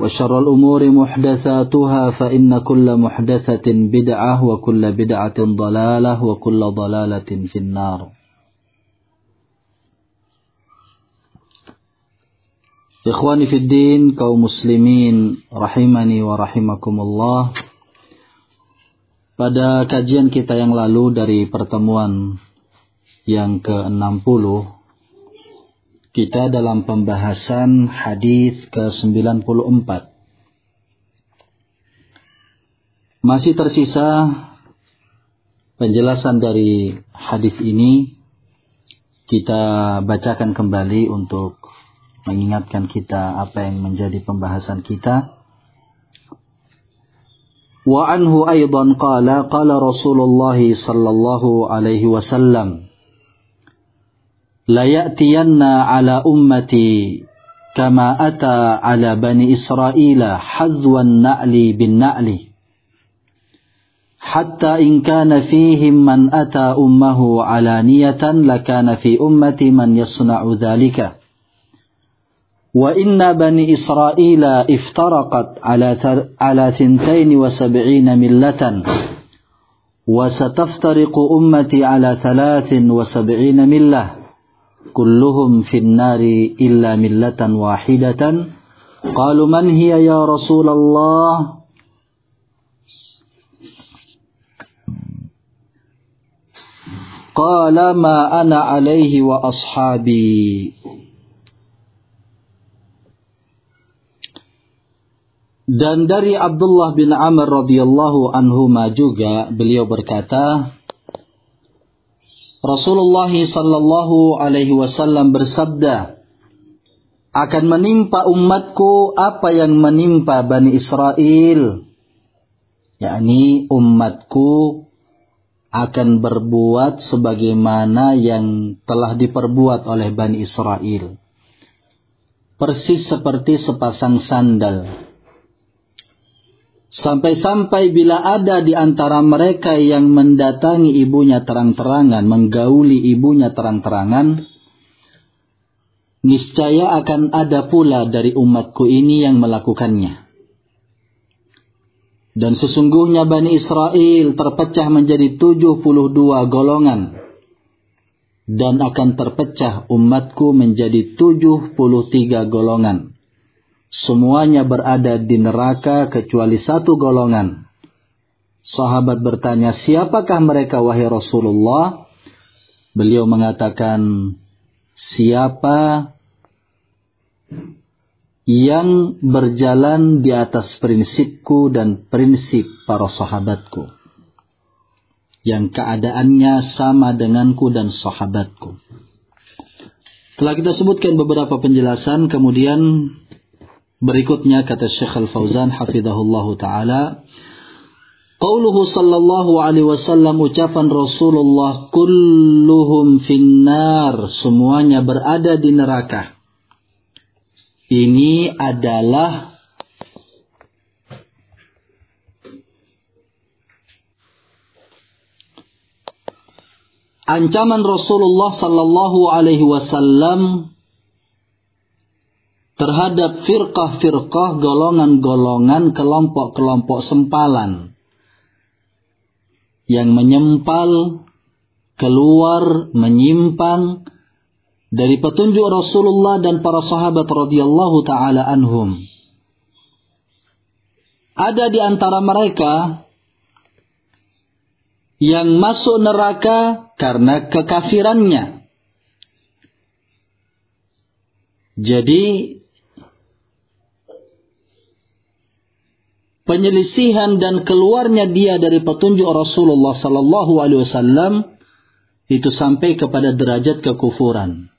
وشر الأمور محدثاتها فإن كل محدثة بدعة وكل بدعة ضلالة وكل ضلالة في النار Ikhwani fid din, kaum muslimin rahimani wa rahimakumullah. Pada kajian kita yang lalu dari pertemuan yang ke-60 kita dalam pembahasan hadis ke-94. Masih tersisa penjelasan dari hadis ini kita bacakan kembali untuk mengingatkan kita apa yang menjadi pembahasan kita. Wa anhu aidan qala qala Rasulullah sallallahu alaihi wasallam Ala ummati kama ata ala bani Israel hazwan na'li bin na'li حتى إن كان فيهم من أتى أمه علانية لكان في أمتي من يصنع ذلك. وإن بني إسرائيل افترقت على على ثنتين وسبعين ملة. وستفترق أمتي على ثلاث وسبعين ملة. كلهم في النار إلا ملة واحدة قالوا من هي يا رسول الله قال ما أنا عليه وأصحابي. dan dari Abdullah bin Amr radhiyallahu anhu juga beliau berkata Rasulullah sallallahu alaihi wasallam bersabda akan menimpa umatku apa yang menimpa Bani Israel yakni umatku akan berbuat sebagaimana yang telah diperbuat oleh Bani Israel. Persis seperti sepasang sandal Sampai-sampai bila ada di antara mereka yang mendatangi ibunya terang-terangan, menggauli ibunya terang-terangan, niscaya akan ada pula dari umatku ini yang melakukannya. Dan sesungguhnya Bani Israel terpecah menjadi 72 golongan. Dan akan terpecah umatku menjadi 73 golongan semuanya berada di neraka kecuali satu golongan. Sahabat bertanya, siapakah mereka wahai Rasulullah? Beliau mengatakan, siapa yang berjalan di atas prinsipku dan prinsip para sahabatku. Yang keadaannya sama denganku dan sahabatku. Telah kita sebutkan beberapa penjelasan, kemudian berikutnya kata Syekh Al-Fauzan hafizahullahu taala, Qauluhu sallallahu alaihi wasallam ucapan Rasulullah kulluhum finnar semuanya berada di neraka. Ini adalah ancaman Rasulullah sallallahu alaihi wasallam terhadap firqah-firqah, golongan-golongan, kelompok-kelompok sempalan yang menyempal, keluar, menyimpang dari petunjuk Rasulullah dan para sahabat radhiyallahu taala anhum. Ada di antara mereka yang masuk neraka karena kekafirannya. Jadi penyelisihan dan keluarnya dia dari petunjuk Rasulullah sallallahu alaihi wasallam itu sampai kepada derajat kekufuran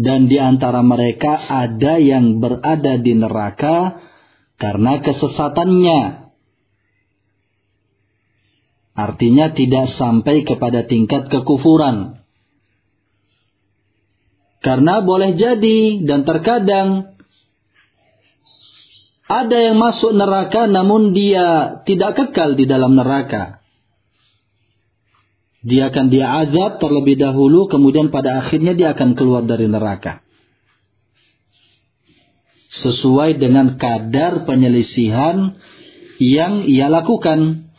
dan di antara mereka ada yang berada di neraka karena kesesatannya. Artinya tidak sampai kepada tingkat kekufuran. Karena boleh jadi dan terkadang ada yang masuk neraka namun dia tidak kekal di dalam neraka. Dia akan diazab terlebih dahulu, kemudian pada akhirnya dia akan keluar dari neraka. Sesuai dengan kadar penyelisihan yang ia lakukan.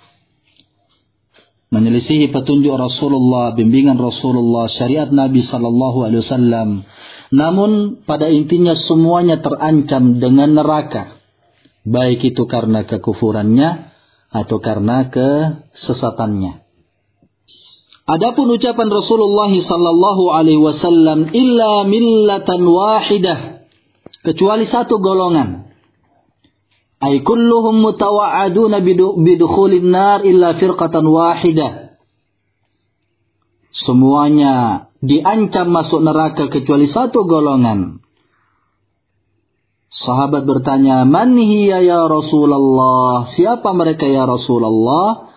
Menyelisihi petunjuk Rasulullah, bimbingan Rasulullah, syariat Nabi Sallallahu Alaihi Wasallam. Namun pada intinya semuanya terancam dengan neraka. Baik itu karena kekufurannya atau karena kesesatannya. Adapun ucapan Rasulullah sallallahu alaihi wasallam illa millatan wahidah kecuali satu golongan. Ay kulluhum mutawa'aduna bidukhulin nar illa firqatan wahidah. Semuanya diancam masuk neraka kecuali satu golongan. Sahabat bertanya, "Man hiya ya Rasulullah?" Siapa mereka ya Rasulullah?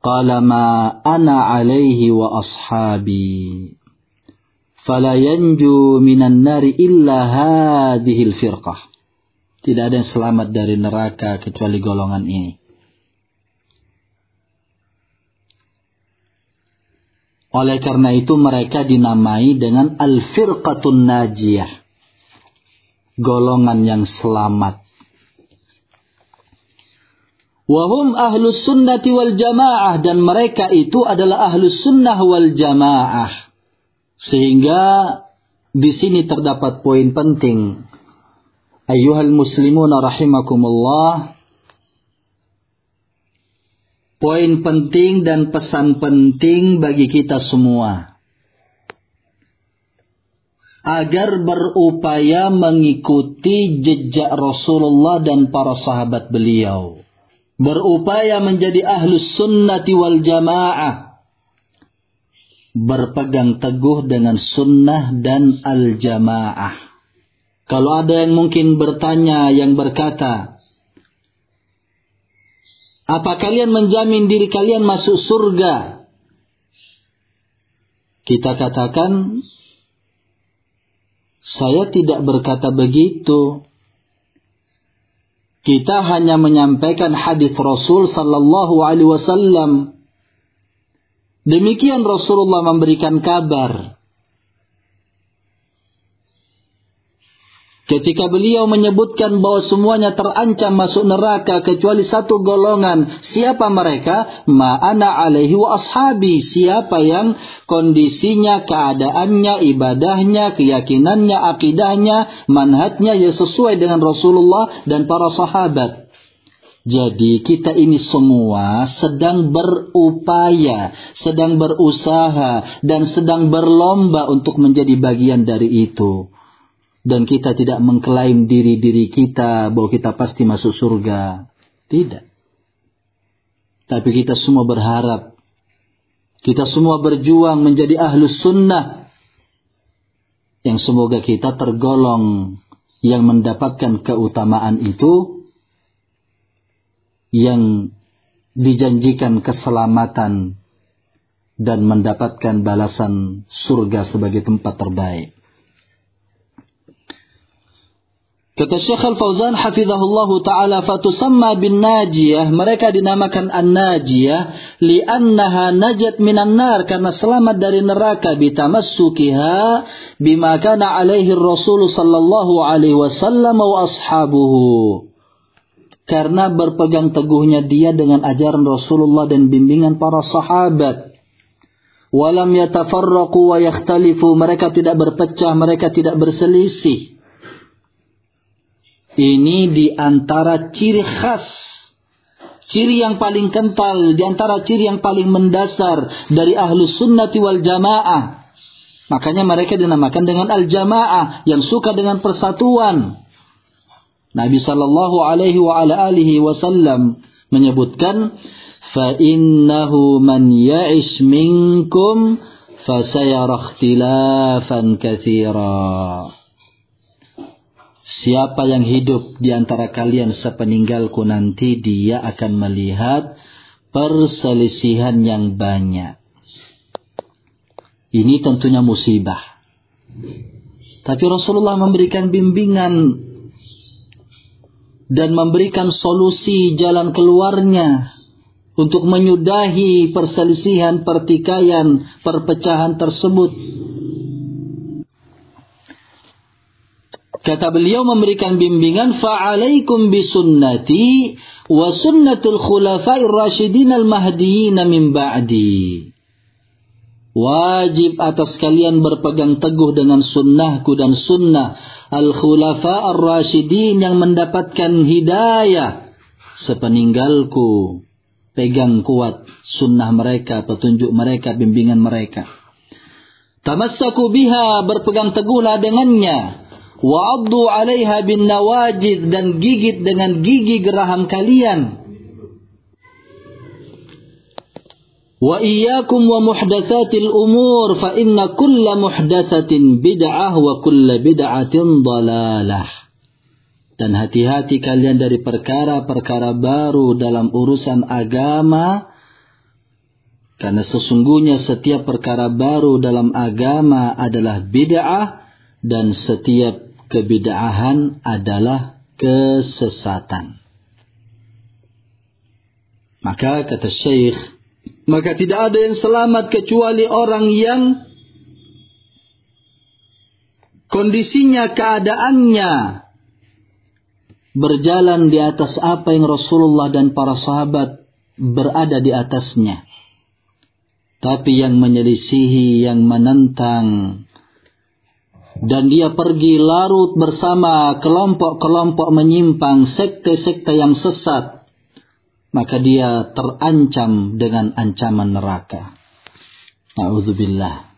Qala ma ana alaihi wa ashabi. Fala yanju minan nari illa hadhil firqah. Tidak ada yang selamat dari neraka kecuali golongan ini. Oleh karena itu mereka dinamai dengan al-firqatun najiyah. Golongan yang selamat. Wahum ahlus sunnati wal jamaah. Dan mereka itu adalah ahlus sunnah wal jamaah. Sehingga di sini terdapat poin penting. Ayuhal muslimun rahimakumullah. Poin penting dan pesan penting bagi kita semua. Agar berupaya mengikuti jejak Rasulullah dan para sahabat beliau. Berupaya menjadi ahlus sunnati wal jamaah. Berpegang teguh dengan sunnah dan al jamaah kalau ada yang mungkin bertanya yang berkata apa kalian menjamin diri kalian masuk surga? Kita katakan saya tidak berkata begitu kita hanya menyampaikan hadis Rasul sallallahu alaihi wasallam. Demikian Rasulullah memberikan kabar Ketika beliau menyebutkan bahwa semuanya terancam masuk neraka kecuali satu golongan. Siapa mereka? Ma'ana alaihi wa ashabi. Siapa yang kondisinya, keadaannya, ibadahnya, keyakinannya, akidahnya, manhatnya ya sesuai dengan Rasulullah dan para sahabat. Jadi kita ini semua sedang berupaya, sedang berusaha, dan sedang berlomba untuk menjadi bagian dari itu. Dan kita tidak mengklaim diri-diri kita bahwa kita pasti masuk surga. Tidak. Tapi kita semua berharap. Kita semua berjuang menjadi ahlus sunnah. Yang semoga kita tergolong yang mendapatkan keutamaan itu. Yang dijanjikan keselamatan dan mendapatkan balasan surga sebagai tempat terbaik. Kata Syekh Al-Fauzan hafizahullahu taala fatusamma bin najiyah mereka dinamakan an-najiyah li'annaha najat minan nar karena selamat dari neraka bitamassukiha bima kana alaihi Rasul sallallahu alaihi wasallam wa ashabuhu. Karena berpegang teguhnya dia dengan ajaran Rasulullah dan bimbingan para sahabat. Walam yatafarraqu wa yakhtalifu mereka tidak berpecah mereka tidak berselisih ini di antara ciri khas ciri yang paling kental, di antara ciri yang paling mendasar dari ahlu sunnati wal jamaah. Makanya mereka dinamakan dengan al-jamaah yang suka dengan persatuan. Nabi sallallahu alaihi wa ala alihi wasallam menyebutkan fa innahu man ya'ish minkum fasayara ikhtilafan. Siapa yang hidup di antara kalian sepeninggalku nanti dia akan melihat perselisihan yang banyak. Ini tentunya musibah. Tapi Rasulullah memberikan bimbingan dan memberikan solusi jalan keluarnya untuk menyudahi perselisihan, pertikaian, perpecahan tersebut. Kata beliau memberikan bimbingan fa'alaikum bisunnati wa sunnatul khulafa'ir rasyidin al-mahdiyyin min ba'di. Wajib atas kalian berpegang teguh dengan sunnahku dan sunnah al-khulafa ar-rasyidin yang mendapatkan hidayah sepeninggalku. Pegang kuat sunnah mereka, petunjuk mereka, bimbingan mereka. Tamassaku biha, berpegang teguhlah dengannya wa'addu 'alaiha bin nawajid dan gigit dengan gigi geraham kalian. Wa iyyakum wa muhdatsatil umur fa inna kulla muhdatsatin bid'ah wa kulla bid'atin dalalah. Dan hati-hati kalian dari perkara-perkara baru dalam urusan agama karena sesungguhnya setiap perkara baru dalam agama adalah bid'ah dan setiap kebid'ahan adalah kesesatan. Maka kata Syekh, maka tidak ada yang selamat kecuali orang yang kondisinya, keadaannya berjalan di atas apa yang Rasulullah dan para sahabat berada di atasnya. Tapi yang menyelisihi, yang menentang, dan dia pergi larut bersama kelompok-kelompok menyimpang, sekte-sekte yang sesat, maka dia terancam dengan ancaman neraka. A'udzubillah.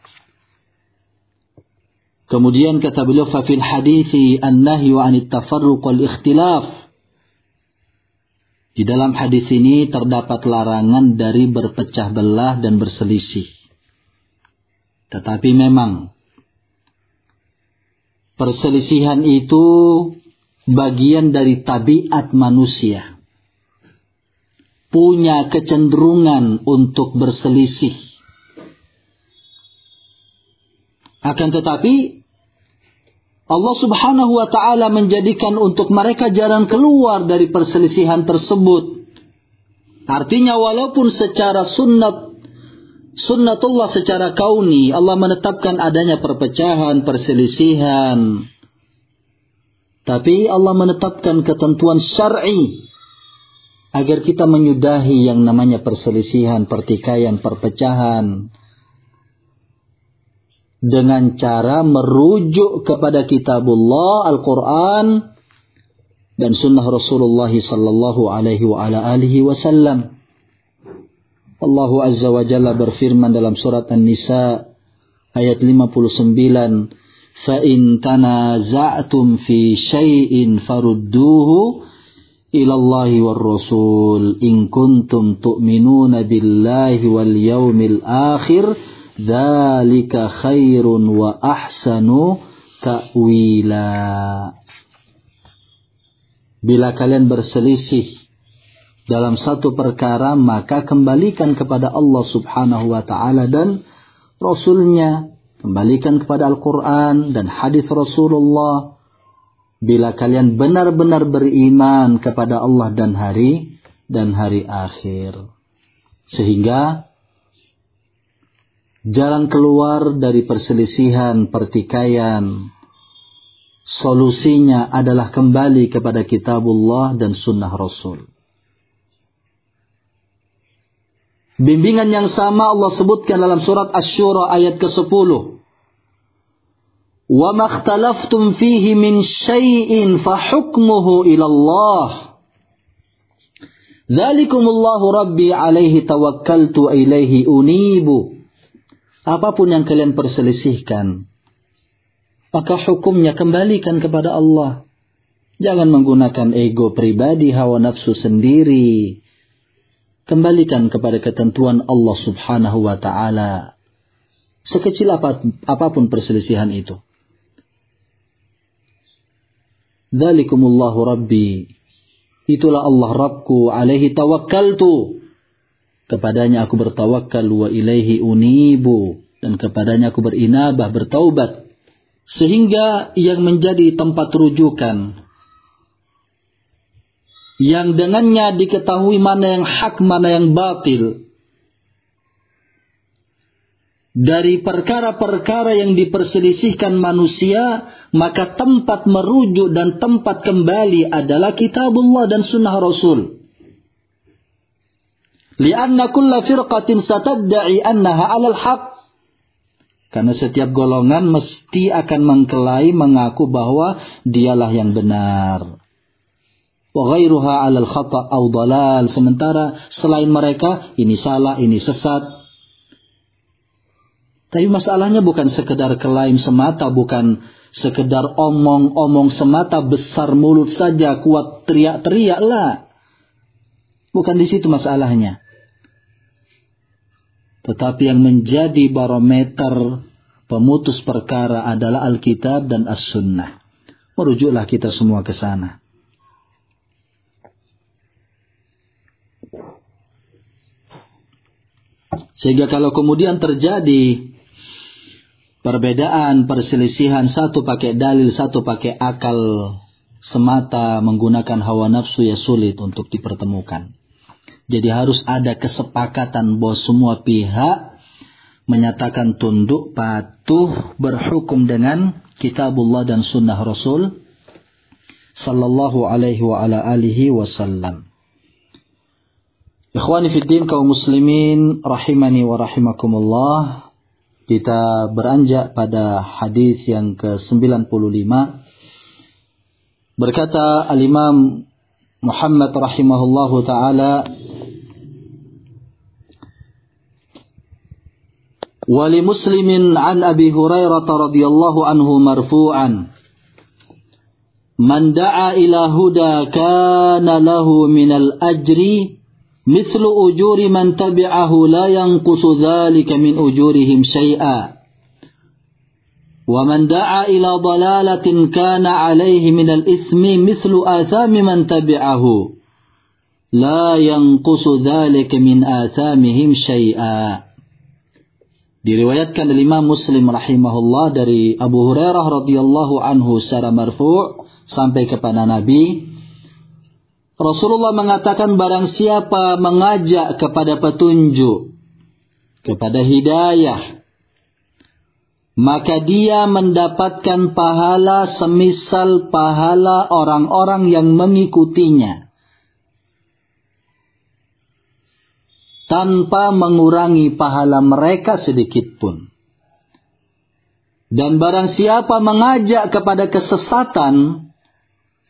Kemudian kata beliau fafil hadithi an-nahyu 'anit tafarruq wal ikhtilaf. Di dalam hadis ini terdapat larangan dari berpecah belah dan berselisih. Tetapi memang Perselisihan itu bagian dari tabiat manusia. Punya kecenderungan untuk berselisih. Akan tetapi Allah Subhanahu wa taala menjadikan untuk mereka jalan keluar dari perselisihan tersebut. Artinya walaupun secara sunnat sunnatullah secara kauni Allah menetapkan adanya perpecahan, perselisihan. Tapi Allah menetapkan ketentuan syar'i agar kita menyudahi yang namanya perselisihan, pertikaian, perpecahan dengan cara merujuk kepada kitabullah Al-Qur'an dan sunnah Rasulullah sallallahu alaihi wa alihi wasallam. Allah Azza wa Jalla berfirman dalam surat An-Nisa ayat 59, Fa in tanaza'tum fi syai'in farudduhu ilallahi war rasul in kuntum tu'minuna billahi wal yaumil akhir dzalika khairun wa ahsanu ta'wila." Bila kalian berselisih dalam satu perkara, maka kembalikan kepada Allah subhanahu wa ta'ala dan Rasulnya. Kembalikan kepada Al-Quran dan hadis Rasulullah. Bila kalian benar-benar beriman kepada Allah dan hari dan hari akhir. Sehingga jalan keluar dari perselisihan, pertikaian, solusinya adalah kembali kepada kitabullah dan sunnah Rasul. Bimbingan yang sama Allah sebutkan dalam surat Asy-Syura ayat ke-10. Wa makhtalaftum fihi min syai'in fa hukmuhu ila Allah. Dzalikumullahu rabbi alaihi tawakkaltu ilaihi unibu. Apa pun yang kalian perselisihkan, maka hukumnya kembalikan kepada Allah. Jangan menggunakan ego pribadi, hawa nafsu sendiri kembalikan kepada ketentuan Allah Subhanahu wa taala. Sekecil apa, apa pun perselisihan itu. Dzalikumullahu rabbi. Itulah Allah Rabbku, alaihi tawakkaltu. Kepadanya aku bertawakal wa ilaihi unibu dan kepadanya aku berinabah, bertaubat. Sehingga yang menjadi tempat rujukan yang dengannya diketahui mana yang hak, mana yang batil. Dari perkara-perkara yang diperselisihkan manusia, maka tempat merujuk dan tempat kembali adalah kitabullah dan sunnah Rasul. Lianna kulla firqatin satadda'i annaha alal haq. Karena setiap golongan mesti akan mengkelai mengaku bahwa dialah yang benar wa ghairuha 'alal khata' aw dalal. Sementara selain mereka ini salah ini sesat. Tapi masalahnya bukan sekedar klaim semata bukan sekedar omong-omong semata besar mulut saja kuat teriak-teriak lah. Bukan di situ masalahnya. Tetapi yang menjadi barometer pemutus perkara adalah Alkitab dan As-Sunnah. Merujuklah kita semua ke sana Sehingga kalau kemudian terjadi perbedaan, perselisihan, satu pakai dalil, satu pakai akal semata menggunakan hawa nafsu ya sulit untuk dipertemukan. Jadi harus ada kesepakatan bahwa semua pihak menyatakan tunduk, patuh, berhukum dengan kitabullah dan sunnah Rasul sallallahu alaihi wa ala alihi wasallam. Ikhwani fiddin kaum muslimin rahimani wa rahimakumullah. Kita beranjak pada hadis yang ke-95. Berkata al-Imam Muhammad rahimahullahu taala ولمسلم عن أبي هريرة رضي الله عنه مرفوعا من دعا إلى هدى كان له من الأجر مثل أجور من تبعه لا ينقص ذلك من أجورهم شيئا. ومن دعا إلى ضلالة كان عليه من الإثم مثل آثام من تبعه. لا ينقص ذلك من آثامهم شيئا. Diriwayatkan oleh Imam Muslim rahimahullah dari Abu Hurairah radhiyallahu anhu secara marfu' sampai kepada Nabi Rasulullah mengatakan barang siapa mengajak kepada petunjuk, kepada hidayah, maka dia mendapatkan pahala semisal pahala orang-orang yang mengikutinya. Tanpa mengurangi pahala mereka sedikit pun. Dan barang siapa mengajak kepada kesesatan,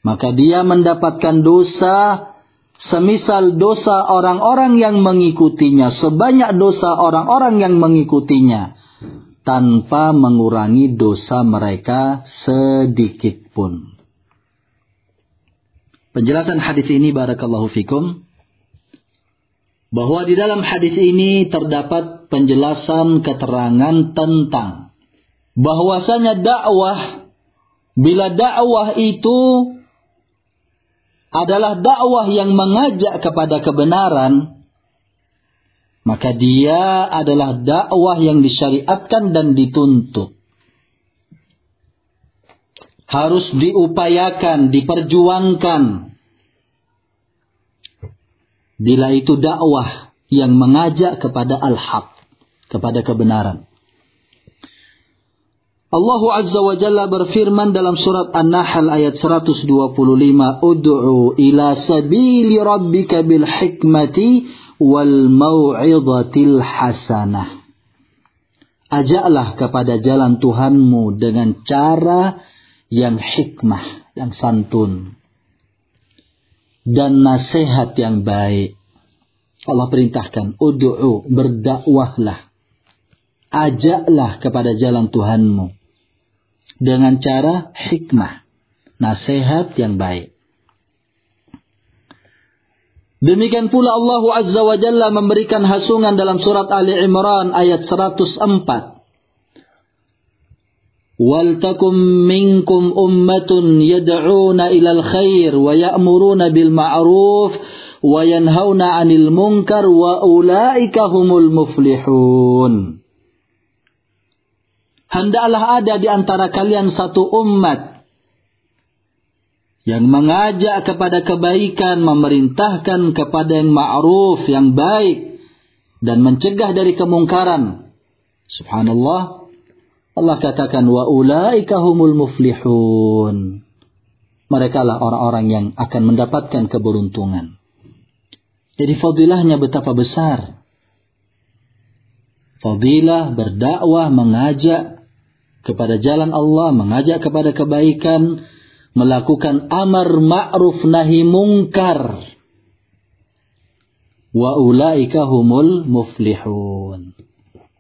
maka dia mendapatkan dosa semisal dosa orang-orang yang mengikutinya, sebanyak dosa orang-orang yang mengikutinya, tanpa mengurangi dosa mereka sedikit pun. Penjelasan hadis ini barakallahu fikum bahwa di dalam hadis ini terdapat penjelasan keterangan tentang bahwasanya dakwah bila dakwah itu adalah dakwah yang mengajak kepada kebenaran maka dia adalah dakwah yang disyariatkan dan dituntut harus diupayakan, diperjuangkan. Bila itu dakwah yang mengajak kepada al-haq, kepada kebenaran. Allah Azza wa Jalla berfirman dalam surat An-Nahl ayat 125, "Ud'u ila sabili rabbika bil hikmati wal mau'izatil hasanah." Ajaklah kepada jalan Tuhanmu dengan cara yang hikmah, yang santun. Dan nasihat yang baik. Allah perintahkan, Udu'u, berdakwahlah. Ajaklah kepada jalan Tuhanmu Dengan cara hikmah. Nasihat yang baik. Demikian pula Allah Azza wa Jalla memberikan hasungan dalam surat Ali Imran ayat 104. ولتكن منكم أمة يدعون إلى الخير ويأمرون بالمعروف وينهون عن المنكر وأولئك هم المفلحون Hendaklah ada di antara kalian satu umat yang mengajak kepada kebaikan, memerintahkan kepada yang ma'ruf, yang baik, dan mencegah dari kemungkaran. Subhanallah, Allah katakan wa ulaika humul muflihun. Mereka lah orang-orang yang akan mendapatkan keberuntungan. Jadi fadilahnya betapa besar. Fadilah berdakwah, mengajak kepada jalan Allah, mengajak kepada kebaikan, melakukan amar ma'ruf nahi mungkar. Wa ulaika humul muflihun.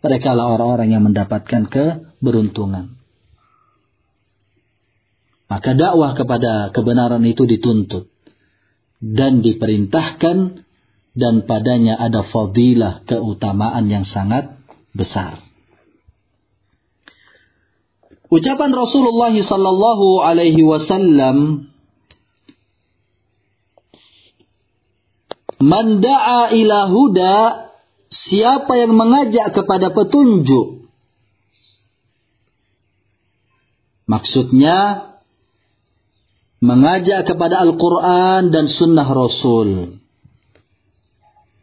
Mereka lah orang-orang yang mendapatkan keberuntungan. Maka dakwah kepada kebenaran itu dituntut dan diperintahkan dan padanya ada fadilah keutamaan yang sangat besar. Ucapan Rasulullah sallallahu alaihi wasallam Man da'a ila huda siapa yang mengajak kepada petunjuk. Maksudnya mengajak kepada Al-Quran dan Sunnah Rasul.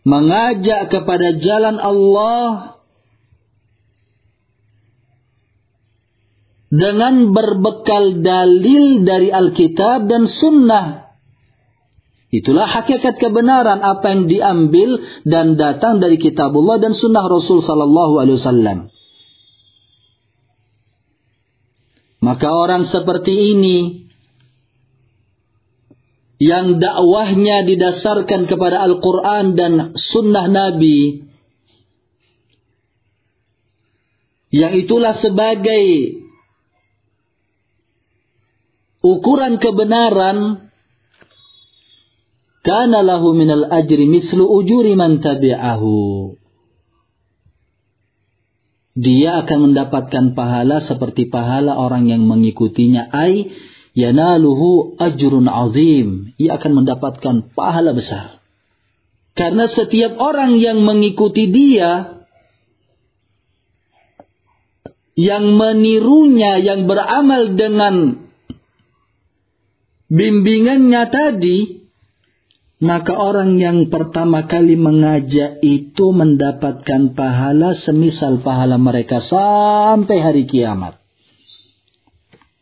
Mengajak kepada jalan Allah dengan berbekal dalil dari Alkitab dan Sunnah Itulah hakikat kebenaran apa yang diambil dan datang dari kitabullah dan sunnah Rasul sallallahu alaihi wasallam. Maka orang seperti ini yang dakwahnya didasarkan kepada Al-Quran dan sunnah Nabi yang itulah sebagai ukuran kebenaran kana lahu minal ajri mislu ujuri man tabi'ahu. Dia akan mendapatkan pahala seperti pahala orang yang mengikutinya. Ay yanaluhu ajrun azim. Ia akan mendapatkan pahala besar. Karena setiap orang yang mengikuti dia, yang menirunya, yang beramal dengan bimbingannya tadi, maka orang yang pertama kali mengajak itu mendapatkan pahala semisal pahala mereka sampai hari kiamat.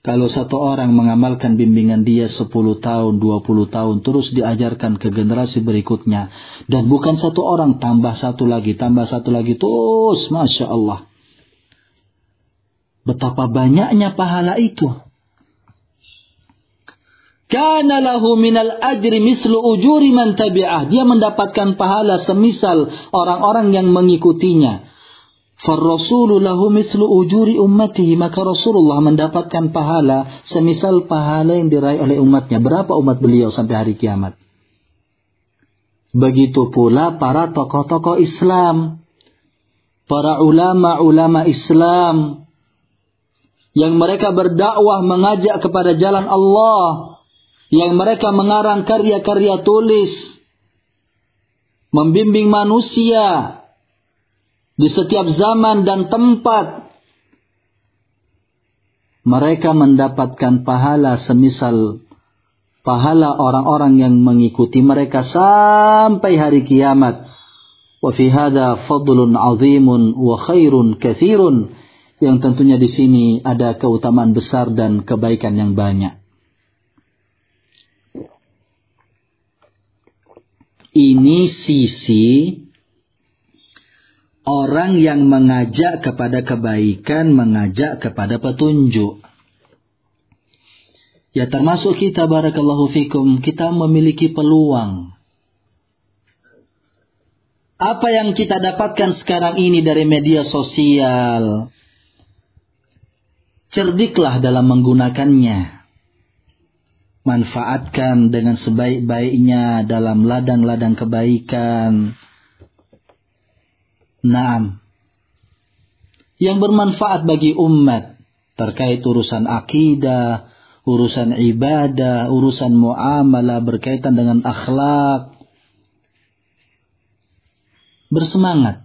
Kalau satu orang mengamalkan bimbingan dia 10 tahun, 20 tahun, terus diajarkan ke generasi berikutnya. Dan bukan satu orang, tambah satu lagi, tambah satu lagi, terus Masya Allah. Betapa banyaknya pahala itu. Kana lahu minal ajri mislu ujuri man tabi'ah. Dia mendapatkan pahala semisal orang-orang yang mengikutinya. Farrasulu lahu mislu ujuri ummatihi. Maka Rasulullah mendapatkan pahala semisal pahala yang diraih oleh umatnya. Berapa umat beliau sampai hari kiamat? Begitu pula para tokoh-tokoh Islam. Para ulama-ulama Islam. Yang mereka berdakwah mengajak kepada jalan Allah. Yang mereka mengarang karya-karya tulis. Membimbing manusia di setiap zaman dan tempat mereka mendapatkan pahala semisal pahala orang-orang yang mengikuti mereka sampai hari kiamat. Wa fi fadlun azimun wa khairun kathirun. Yang tentunya di sini ada keutamaan besar dan kebaikan yang banyak. Ini sisi orang yang mengajak kepada kebaikan, mengajak kepada petunjuk. Ya termasuk kita barakallahu fikum, kita memiliki peluang. Apa yang kita dapatkan sekarang ini dari media sosial, cerdiklah dalam menggunakannya. Manfaatkan dengan sebaik-baiknya dalam ladang-ladang kebaikan Naam. Yang bermanfaat bagi umat terkait urusan akidah, urusan ibadah, urusan muamalah berkaitan dengan akhlak. Bersemangat.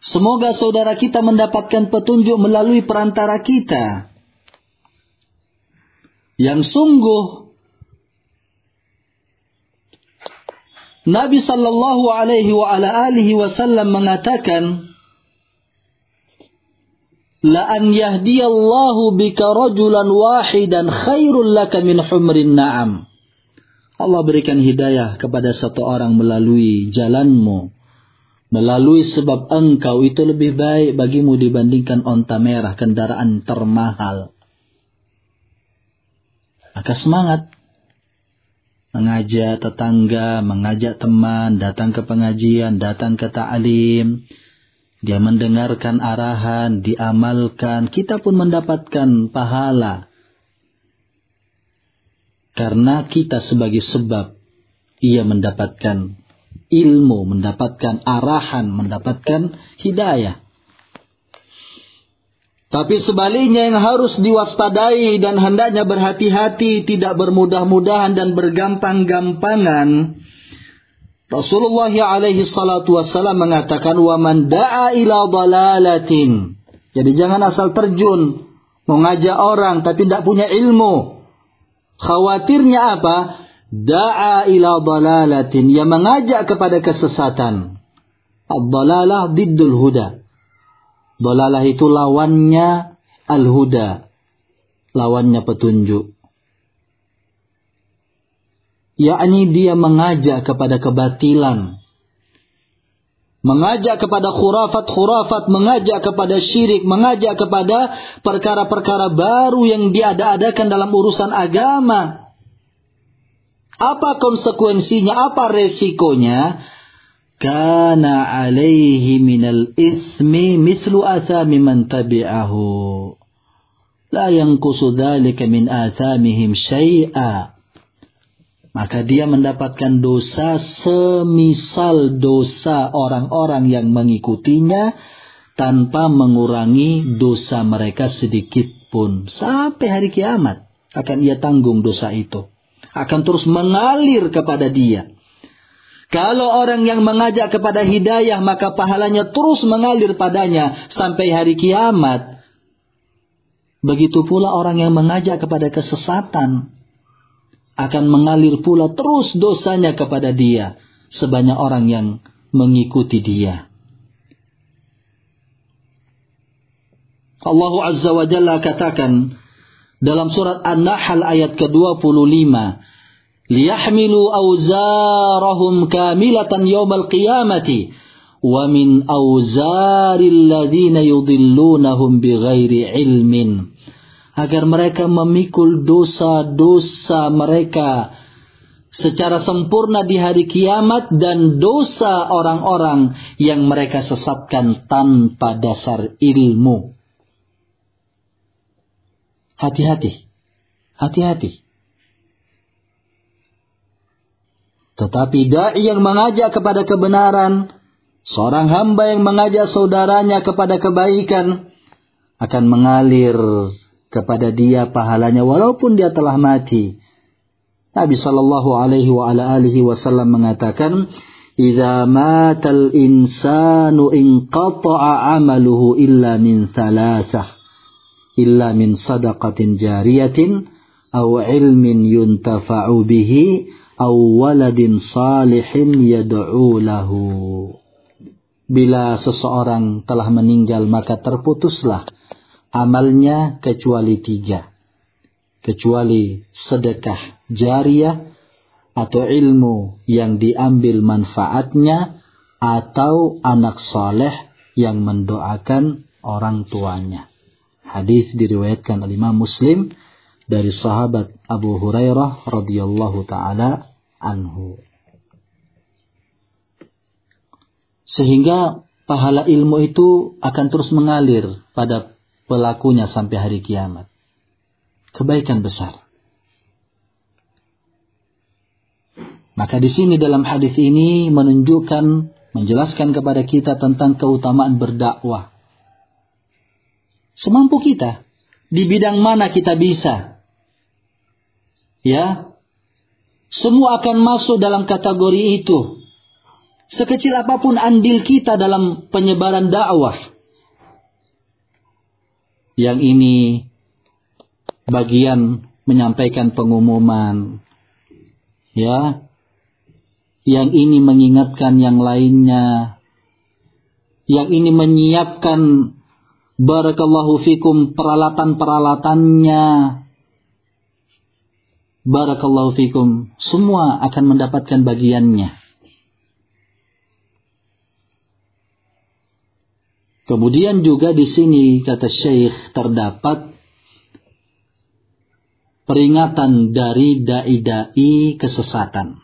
Semoga saudara kita mendapatkan petunjuk melalui perantara kita. Yang sungguh Nabi sallallahu alaihi wa ala alihi wasallam mengatakan La an yahdiyallahu bika rajulan wahidan khairul laka min humrin na'am. Allah berikan hidayah kepada satu orang melalui jalanmu. Melalui sebab engkau itu lebih baik bagimu dibandingkan onta merah kendaraan termahal. Maka semangat mengajak tetangga, mengajak teman, datang ke pengajian, datang ke ta'lim. Dia mendengarkan arahan, diamalkan, kita pun mendapatkan pahala. Karena kita sebagai sebab ia mendapatkan ilmu, mendapatkan arahan, mendapatkan hidayah. Tapi sebaliknya yang harus diwaspadai dan hendaknya berhati-hati, tidak bermudah-mudahan dan bergampang-gampangan. Rasulullah alaihi salatu wassalam mengatakan, وَمَنْ دَعَا إِلَى ضَلَالَةٍ Jadi jangan asal terjun, mengajak orang tapi tidak punya ilmu. Khawatirnya apa? Da'a ila dalalatin. Yang mengajak kepada kesesatan. Ad-dalalah diddul huda. Dolalah itu lawannya al-huda. Lawannya petunjuk. Yakni dia mengajak kepada kebatilan. Mengajak kepada khurafat-khurafat, mengajak kepada syirik, mengajak kepada perkara-perkara baru yang diada-adakan dalam urusan agama. Apa konsekuensinya, apa resikonya? Kana alaihi minal ismi mislu athami man tabi'ahu. La yanqusu dhalika min athamihim syai'a. Maka dia mendapatkan dosa semisal dosa orang-orang yang mengikutinya tanpa mengurangi dosa mereka sedikit pun. Sampai hari kiamat akan ia tanggung dosa itu. Akan terus mengalir kepada dia kalau orang yang mengajak kepada hidayah maka pahalanya terus mengalir padanya sampai hari kiamat. Begitu pula orang yang mengajak kepada kesesatan akan mengalir pula terus dosanya kepada dia sebanyak orang yang mengikuti dia. Allah Azza wa Jalla katakan dalam surat An-Nahl ayat ke-25 liyahmilu awzarahum kamilatan yawmal qiyamati wa min awzaril ladzina yudillunahum bighairi ilmin agar mereka memikul dosa-dosa mereka secara sempurna di hari kiamat dan dosa orang-orang yang mereka sesatkan tanpa dasar ilmu. Hati-hati. Hati-hati. Tetapi dai yang mengajak kepada kebenaran, seorang hamba yang mengajak saudaranya kepada kebaikan akan mengalir kepada dia pahalanya walaupun dia telah mati. Nabi sallallahu alaihi wa ala alihi wasallam mengatakan, "Idza matal insanu inqata'a 'amaluhu illa min thalathah, illa min sadaqatin jariyatin aw ilmin yuntafa'u bihi salihin yad'u lahu." Bila seseorang telah meninggal maka terputuslah amalnya kecuali tiga kecuali sedekah jariah atau ilmu yang diambil manfaatnya atau anak soleh yang mendoakan orang tuanya. Hadis diriwayatkan oleh Imam Muslim dari sahabat Abu Hurairah radhiyallahu taala anhu. Sehingga pahala ilmu itu akan terus mengalir pada pelakunya sampai hari kiamat kebaikan besar. Maka di sini dalam hadis ini menunjukkan, menjelaskan kepada kita tentang keutamaan berdakwah. Semampu kita, di bidang mana kita bisa. Ya, semua akan masuk dalam kategori itu. Sekecil apa pun andil kita dalam penyebaran dakwah. Yang ini bagian menyampaikan pengumuman. Ya. Yang ini mengingatkan yang lainnya. Yang ini menyiapkan barakallahu fikum peralatan-peralatannya. Barakallahu fikum. Semua akan mendapatkan bagiannya. Kemudian juga di sini kata Syekh terdapat peringatan dari dai-dai kesesatan.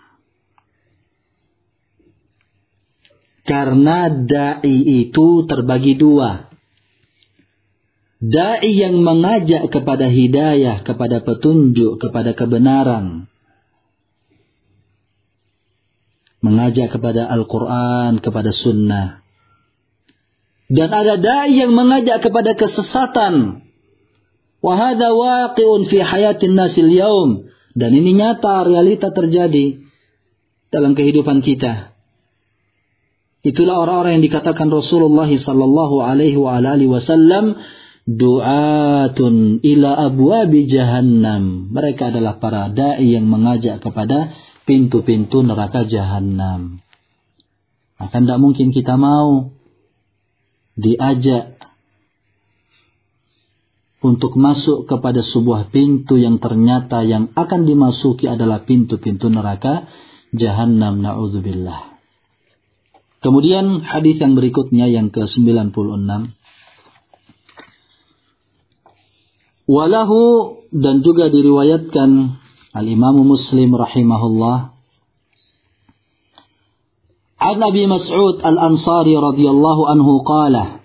Karena dai itu terbagi dua. Dai yang mengajak kepada hidayah, kepada petunjuk, kepada kebenaran. Mengajak kepada Al-Quran, kepada sunnah. Dan ada dai yang mengajak kepada kesesatan. Wahada waqi'un fi hayatin nasil yaum. Dan ini nyata, realita terjadi dalam kehidupan kita. Itulah orang-orang yang dikatakan Rasulullah sallallahu alaihi wa wasallam du'atun ila abwabi jahannam. Mereka adalah para dai yang mengajak kepada pintu-pintu neraka jahannam. Maka tidak mungkin kita mau diajak untuk masuk kepada sebuah pintu yang ternyata yang akan dimasuki adalah pintu-pintu neraka jahannam naudzubillah. Kemudian hadis yang berikutnya yang ke-96 Walahu dan juga diriwayatkan Al-Imam Muslim rahimahullah An Nabi Mas'ud Al-Ansari radhiyallahu anhu qala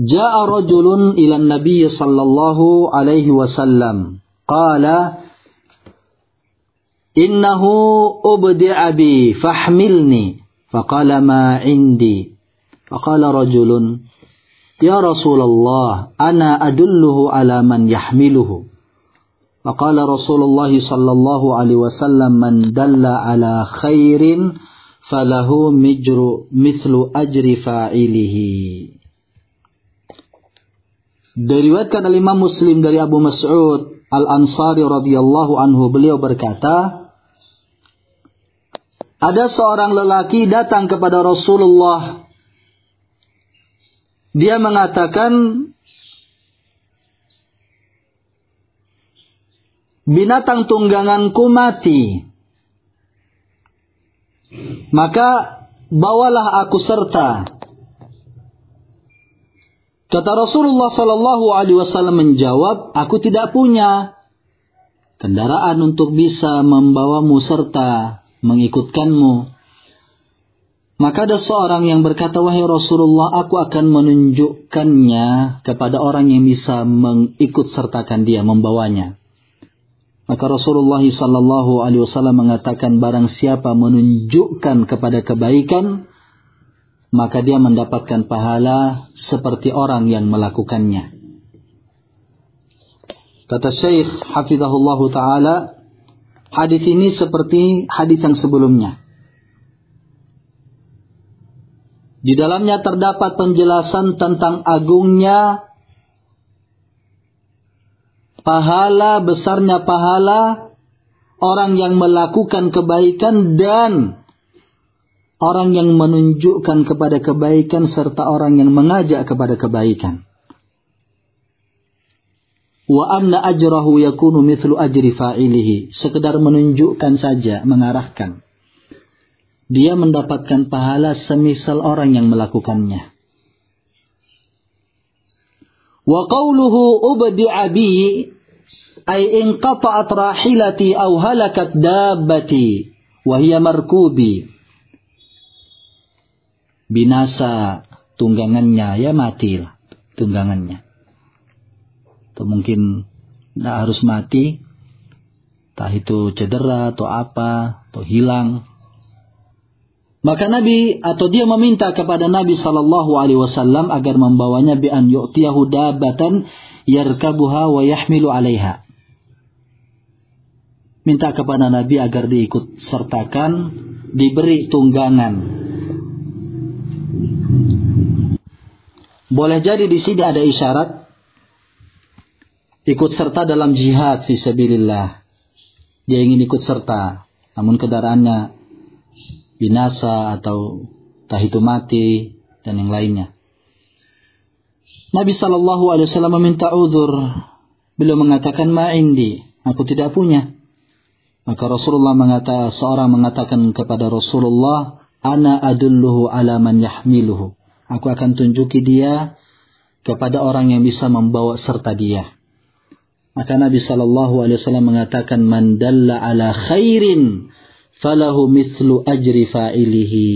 جاء رجل إلى النبي صلى الله عليه وسلم قال إنه أبدع بي فاحملني فقال ما عندي فقال رجل Ya Rasulullah, ana adulluhu ala man yahmiluhu. Faqala Rasulullah sallallahu alaihi wasallam man dalla ala khairin falahu mijru mithlu ajri fa'ilihi. Diriwayatkan oleh Imam Muslim dari Abu Mas'ud Al-Ansari radhiyallahu anhu beliau berkata Ada seorang lelaki datang kepada Rasulullah dia mengatakan Binatang tungganganku mati Maka bawalah aku serta Kata Rasulullah Sallallahu Alaihi Wasallam menjawab, aku tidak punya. kendaraan untuk bisa membawamu serta mengikutkanmu. Maka ada seorang yang berkata, Wahai Rasulullah, aku akan menunjukkannya kepada orang yang bisa mengikut sertakan dia, membawanya. Maka Rasulullah sallallahu alaihi wasallam mengatakan barang siapa menunjukkan kepada kebaikan maka dia mendapatkan pahala seperti orang yang melakukannya. Kata Syekh Hafizahullah Ta'ala, hadis ini seperti hadis yang sebelumnya. Di dalamnya terdapat penjelasan tentang agungnya pahala, besarnya pahala orang yang melakukan kebaikan dan orang yang menunjukkan kepada kebaikan serta orang yang mengajak kepada kebaikan. Wa anna ajrahu yakunu mithlu ajri fa'ilihi. Sekedar menunjukkan saja, mengarahkan. Dia mendapatkan pahala semisal orang yang melakukannya. Wa qawluhu ubdi'a bi ay inqata'at rahilati aw halakat dabbati wa hiya markubi. Binasa tunggangannya ya matilah tunggangannya. Atau mungkin tidak harus mati entah itu cedera atau apa atau hilang maka Nabi atau dia meminta kepada Nabi Shallallahu Alaihi Wasallam agar membawanya bi an yu'tiyahu dabatan yarkabuha wa yahmilu alaiha. Minta kepada Nabi agar diikut sertakan diberi tunggangan boleh jadi di sini ada isyarat ikut serta dalam jihad fisabilillah. Dia ingin ikut serta, namun kendaraannya binasa atau tah itu mati dan yang lainnya. Nabi Shallallahu Alaihi Wasallam meminta uzur. Beliau mengatakan ma'indi, aku tidak punya. Maka Rasulullah mengata, seorang mengatakan kepada Rasulullah, ana adulluhu ala man yahmiluhu. Aku akan tunjuki dia kepada orang yang bisa membawa serta dia. Maka Nabi Shallallahu Alaihi Wasallam mengatakan man dalla ala khairin falahu mislu ajri fa'ilihi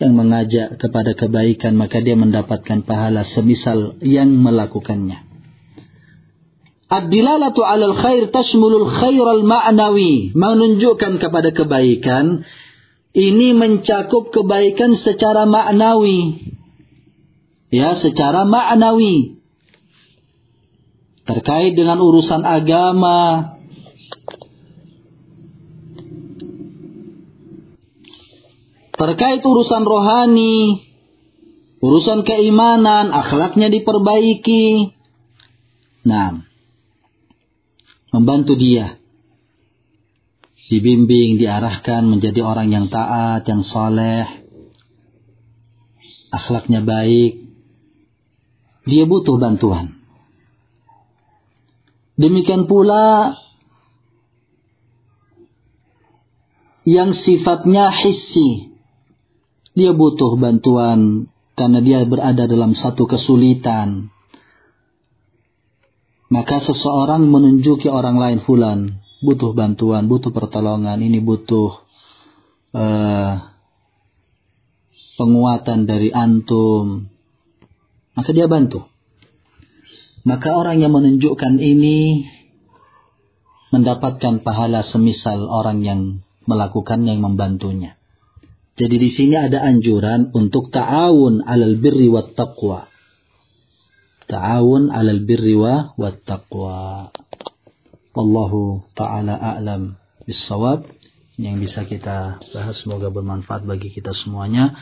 yang mengajak kepada kebaikan maka dia mendapatkan pahala semisal yang melakukannya. Ad-dilalatu 'alal khair tashmulul khairal ma'nawi, menunjukkan kepada kebaikan ini mencakup kebaikan secara maknawi. Ya, secara maknawi. Terkait dengan urusan agama, terkait urusan rohani, urusan keimanan, akhlaknya diperbaiki. Nah, membantu dia. Dibimbing, diarahkan menjadi orang yang taat, yang soleh, akhlaknya baik, dia butuh bantuan. Demikian pula yang sifatnya hissi, dia butuh bantuan karena dia berada dalam satu kesulitan. Maka seseorang menunjuki orang lain fulan, butuh bantuan, butuh pertolongan, ini butuh uh, penguatan dari antum, maka dia bantu. Maka orang yang menunjukkan ini mendapatkan pahala semisal orang yang melakukan yang membantunya. Jadi di sini ada anjuran untuk ta'awun alal birri wat taqwa. Ta'awun alal birri wa wat taqwa. Wallahu taala a'lam bissawab. Yang bisa kita bahas semoga bermanfaat bagi kita semuanya.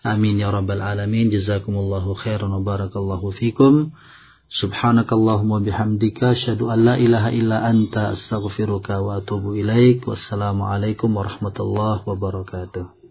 Amin ya rabbal alamin. Jazakumullahu khairan wa barakallahu fikum. Subhanakallahumma bihamdika asyhadu an la ilaha illa anta astaghfiruka wa atubu ilaik. Wassalamualaikum warahmatullahi wabarakatuh.